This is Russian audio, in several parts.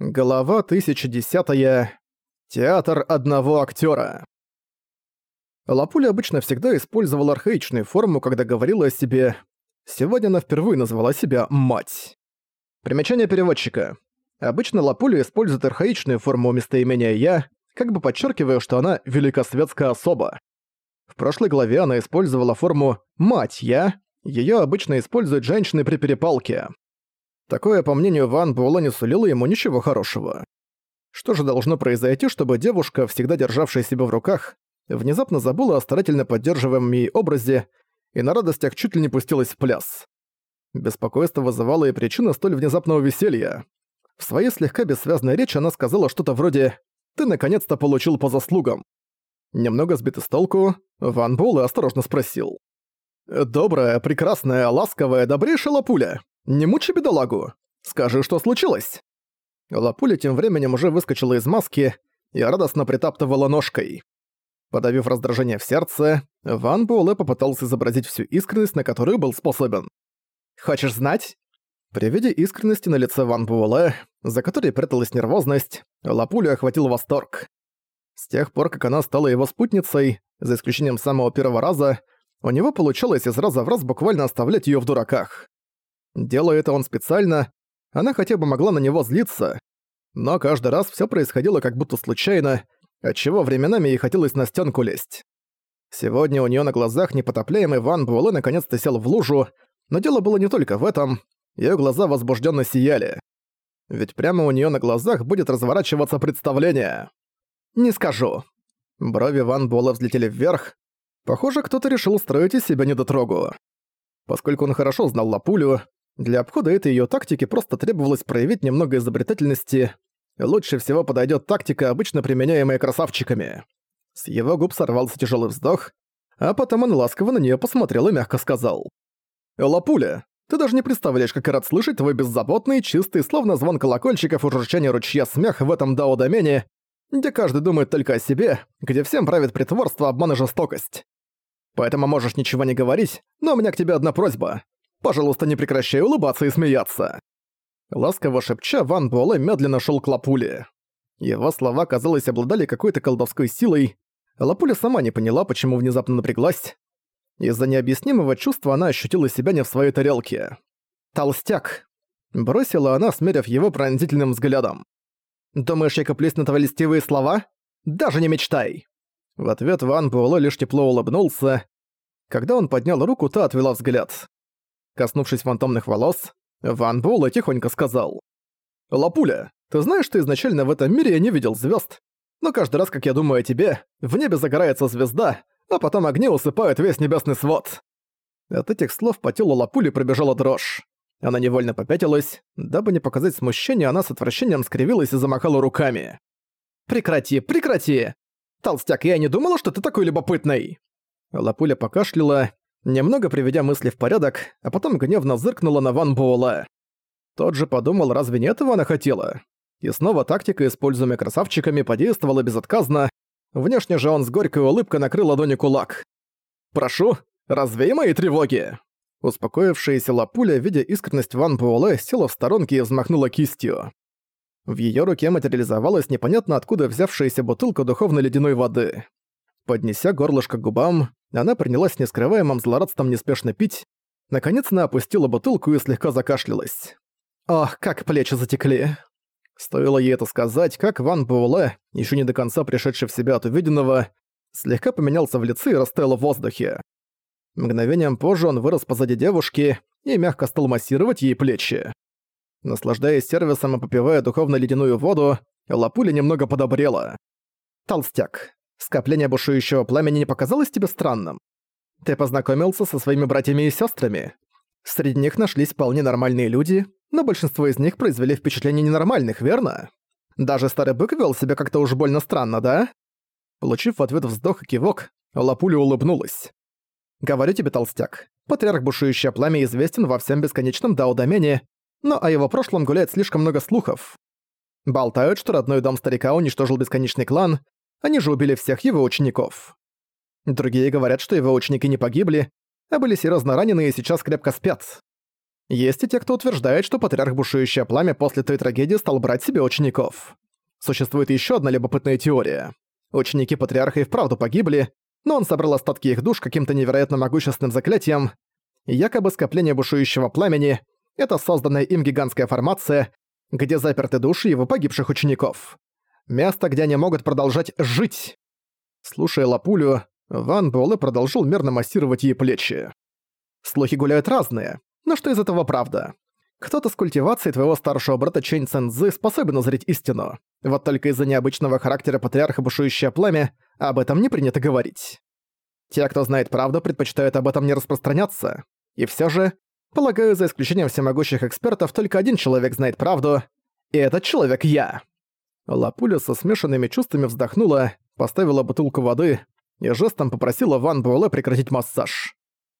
Глава 1010. Театр одного актера. Лапуля обычно всегда использовала архаичную форму, когда говорила о себе. Сегодня она впервые назвала себя «мать». Примечание переводчика. Обычно Лапуля использует архаичную форму местоимения «я», как бы подчеркивая, что она великосветская особа. В прошлой главе она использовала форму «мать я», её обычно используют женщины при перепалке. Такое, по мнению Ван Буэлла, не сулило ему ничего хорошего. Что же должно произойти, чтобы девушка, всегда державшая себя в руках, внезапно забыла о старательно поддерживаемом ей образе и на радостях чуть ли не пустилась в пляс? Беспокойство вызывало и причина столь внезапного веселья. В своей слегка бессвязной речи она сказала что-то вроде «Ты наконец-то получил по заслугам». Немного сбитый с толку, Ван Буэлэ осторожно спросил. «Добрая, прекрасная, ласковая, добрейшая лапуля, не мучи бедолагу. Скажи, что случилось?» Лапуля тем временем уже выскочила из маски и радостно притаптывала ножкой. Подавив раздражение в сердце, Ван Буэлэ попытался изобразить всю искренность, на которую был способен. «Хочешь знать?» При виде искренности на лице Ван Буэлэ, за которой пряталась нервозность, Лапулю охватил восторг. С тех пор, как она стала его спутницей, за исключением самого первого раза, у него получалось из раза в раз буквально оставлять её в дураках. Делая это он специально, она хотя бы могла на него злиться. Но каждый раз всё происходило как будто случайно, отчего временами ей хотелось на стенку лезть. Сегодня у неё на глазах непотопляемый Ван Буэлэ наконец-то сел в лужу, но дело было не только в этом, её глаза возбуждённо сияли. Ведь прямо у неё на глазах будет разворачиваться представление. «Не скажу». Брови Ван Буэлэ взлетели вверх. Похоже, кто-то решил устроить из себя недотрогу. Поскольку он хорошо знал Лапулю, для обхода этой её тактики просто требовалось проявить немного изобретательности. Лучше всего подойдёт тактика, обычно применяемая красавчиками. С его губ сорвался тяжёлый вздох, а потом он ласково на неё посмотрел и мягко сказал. «Лапуля, ты даже не представляешь, как я рад слышать твой беззаботный, чистый, словно звон колокольчиков и журчание ручья смех в этом дао-домене, где каждый думает только о себе, где всем правит притворство, обман и жестокость. Поэтому можешь ничего не говорить, но у меня к тебе одна просьба. Пожалуйста, не прекращай улыбаться и смеяться». Ласково шепча, Ван Буэлэ медленно шел к Лапуле. Его слова, казалось, обладали какой-то колдовской силой. Лапуля сама не поняла, почему внезапно напряглась. Из-за необъяснимого чувства она ощутила себя не в своей тарелке. «Толстяк!» — бросила она, смерив его пронзительным взглядом. «Думаешь, я коплюсь на твои льстивые слова? Даже не мечтай!» В ответ Ван Буэлэ лишь тепло улыбнулся. Когда он поднял руку, та отвела взгляд. Коснувшись фантомных волос, Ван Буэлэ тихонько сказал. «Лапуля, ты знаешь, что изначально в этом мире я не видел звезд, но каждый раз, как я думаю о тебе, в небе загорается звезда, а потом огни усыпают весь небесный свод». От этих слов по телу Лапули пробежала дрожь. Она невольно попятилась. Дабы не показать смущение, она с отвращением скривилась и замахала руками. «Прекрати, прекрати! Толстяк, я не думала, что ты такой любопытный!» Лапуля покашляла, немного приведя мысли в порядок, а потом гневно зыркнула на Ван Буэлла. Тот же подумал, разве не этого она хотела? И снова тактика, используемая красавчиками, подействовала безотказно. Внешне же он с горькой улыбкой накрыл ладони кулак. «Прошу, развей мои тревоги!» Успокоившаяся Лапуля, видя искренность Ван Буэлэ, села в сторонке и взмахнула кистью. В её руке материализовалась непонятно откуда взявшаяся бутылка духовной ледяной воды. Поднеся горлышко к губам, она принялась с нескрываемым злорадством неспешно пить. Наконец она опустила бутылку и слегка закашлялась. Ох, как плечи затекли. Стоило ей это сказать, как Ван Буэлэ, ещё не до конца пришедший в себя от увиденного, слегка поменялся в лице и растаял в воздухе. Мгновением позже он вырос позади девушки и мягко стал массировать ей плечи. Наслаждаясь сервисом и попивая духовно-ледяную воду, Лапуля немного подобрела. «Толстяк, скопление бушующего пламени не показалось тебе странным? Ты познакомился со своими братьями и сестрами. Среди них нашлись вполне нормальные люди, но большинство из них произвели впечатление ненормальных, верно? Даже старый бык вел себя как-то уж больно странно, да?» Получив в ответ вздох и кивок, Лапуля улыбнулась. Говорю тебе, толстяк, патриарх бушующее пламя известен во всем бесконечном дао-домене, но о его прошлом гуляет слишком много слухов. Болтают, что родной дом старика уничтожил бесконечный клан, они же убили всех его учеников. Другие говорят, что его ученики не погибли, а были серьезно ранены и сейчас крепко спят. Есть и те, кто утверждает, что патриарх Бушующее Пламя после той трагедии стал брать себе учеников. Существует еще одна любопытная теория. Ученики патриарха и вправду погибли, но он собрал остатки их душ каким-то невероятно могущественным заклятием. Якобы скопление бушующего пламени — это созданная им гигантская формация, где заперты души его погибших учеников. Место, где они могут продолжать жить. Слушая Лапулю, Ван Буэлэ продолжил мерно массировать ей плечи. Слухи гуляют разные, но что из этого правда? Кто-то с культивацией твоего старшего брата Чэнь Цэнзы способен узреть истину. Вот только из-за необычного характера патриарха бушующее пламя об этом не принято говорить. Те, кто знает правду, предпочитают об этом не распространяться. И все же, полагаю, за исключением всемогущих экспертов, только один человек знает правду, и этот человек я. Лапуля со смешанными чувствами вздохнула, поставила бутылку воды и жестом попросила Ван Буэлэ прекратить массаж.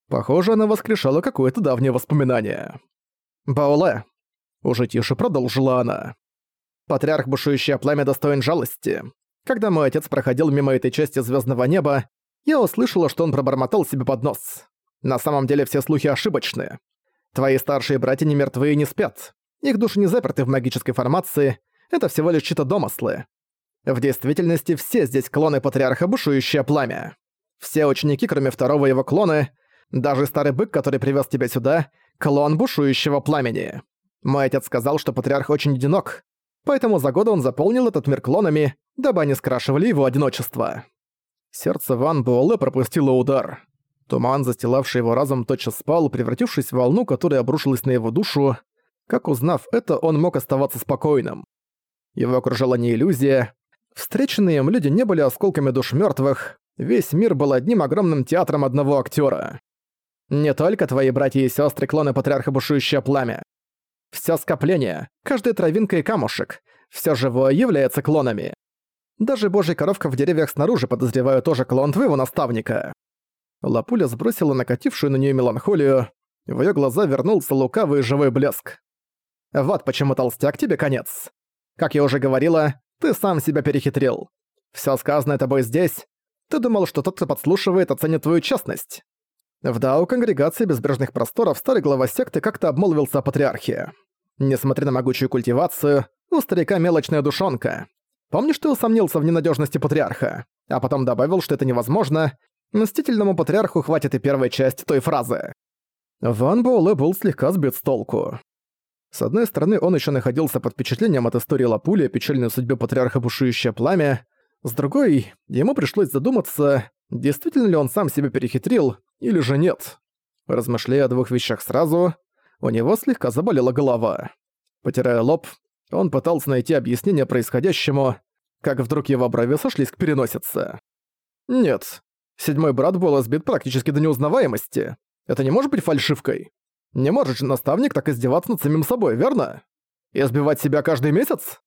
Похоже, она воскрешала какое-то давнее воспоминание. «Баоле», — уже тише продолжила она. «Патриарх Бушующее Пламя достоин жалости. Когда мой отец проходил мимо этой части звездного неба, я услышала, что он пробормотал себе под нос. На самом деле все слухи ошибочны. Твои старшие братья не мертвы и не спят. Их души не заперты в магической формации, это всего лишь чьи-то домыслы. В действительности все здесь клоны Патриарха Бушующее Пламя. Все ученики, кроме второго его клона, даже старый бык, который привез тебя сюда, клон бушующего пламени. Мой отец сказал, что патриарх очень одинок, поэтому за годы он заполнил этот мир клонами, дабы они скрашивали его одиночество. Сердце Ван Буэлэ пропустило удар. Туман, застилавший его разум, тотчас спал, превратившись в волну, которая обрушилась на его душу. Как узнав это, он мог оставаться спокойным. Его окружала не иллюзия. Встреченные им люди не были осколками душ мертвых. Весь мир был одним огромным театром одного актера. Не только твои братья и сестры клоны Патриарха Бушующее Пламя. Всё скопление, каждая травинка и камушек, всё живое является клонами. Даже божья коровка в деревьях снаружи, подозреваю, тоже клон твоего наставника». Лапуля сбросила накатившую на неё меланхолию, в её глаза вернулся лукавый живой блеск. «Вот почему, толстяк, тебе конец. Как я уже говорила, ты сам себя перехитрил. Всё сказанное тобой здесь, ты думал, что тот, кто подслушивает, оценит твою честность. В Дау Конгрегации Безбрежных Просторов старый глава секты как-то обмолвился о патриархии. Несмотря на могучую культивацию, у старика мелочная душонка. Помнишь, ты усомнился в ненадежности патриарха? А потом добавил, что это невозможно. Мстительному патриарху хватит и первой части той фразы. Ван Боулэ был слегка сбит с толку. С одной стороны, он еще находился под впечатлением от истории Лапули о печальной судьбе патриарха Бушующее Пламя. С другой, ему пришлось задуматься, действительно ли он сам себя перехитрил, или же нет. Размышляя о двух вещах сразу, у него слегка заболела голова. Потирая лоб, он пытался найти объяснение происходящему, как вдруг его брови сошлись к переносице. Нет, седьмой брат был сбит практически до неузнаваемости. Это не может быть фальшивкой. Не может же наставник так издеваться над самим собой, верно? И сбивать себя каждый месяц?